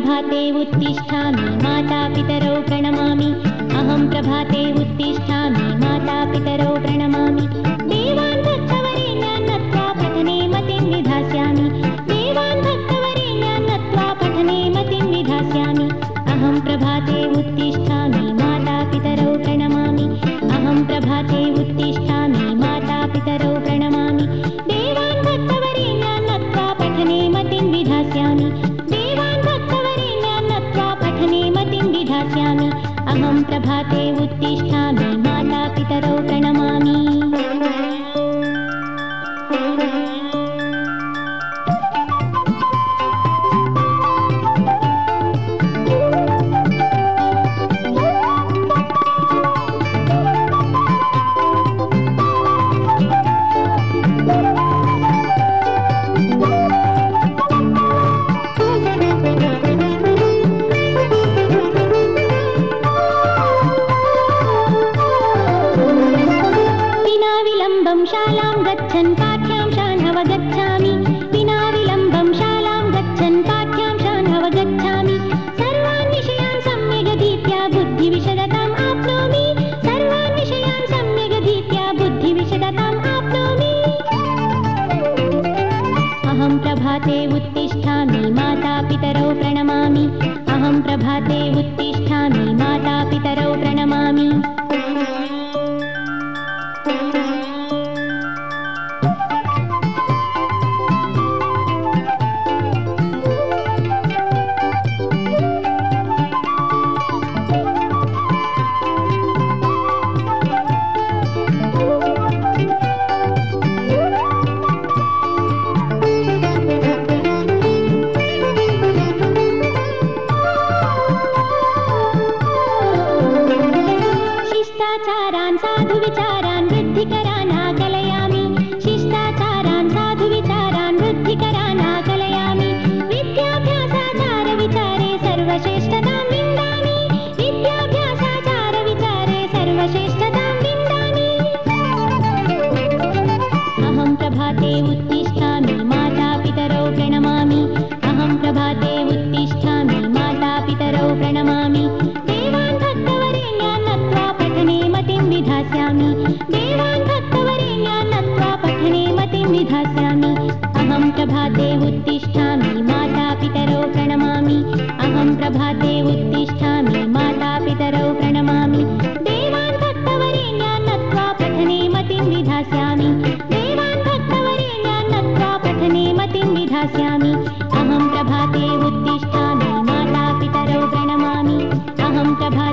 प्रभाते उत्तिष्ठामि मातापितरौ प्रणमामि। अहं प्रभाते उत्तिष्ठामि विधास्यामि अहं प्रभाते उत्तिष्ठामि मातापितरौ प्रणमामि। विलम्बं शालां गच्छन् पाठ्यांशान् अवगच्छामि। विना विलम्बं शालां गच्छन् पाठ्यांशान् अवगच्छामि। सर्वान् विषयान् सम्यगधीत्या बुद्धिविशदताम् आप्नोमि। सर्वान् विषयान् सम्यगधीत्या बुद्धिविशदताम् आप्नोमि। अहं प्रभाते उत्तिष्ठामि, मातापितरौ प्रणमामि। अहं प्रभाते उत्तिष्ठामि निधास्यामि देवान् भक्तवरेण्यान् नत्वा पठने मतिं निधास्यामि अहं प्रभाते उत्तिष्ठामि मातापितरौ प्रणमामि। अहं प्रभाते उत्तिष्ठामि मातापितरौ प्रणमामि। देवान् भक्तवरेण्या नत्वा पठने मतिं निधास्यामि देवान् भक्तवरेण्या नत्वा पठने मतिं निधास्यामि अहं प्रभाते उत्तिष्ठामि मातापितरौ प्रणमामि। अहं प्रभा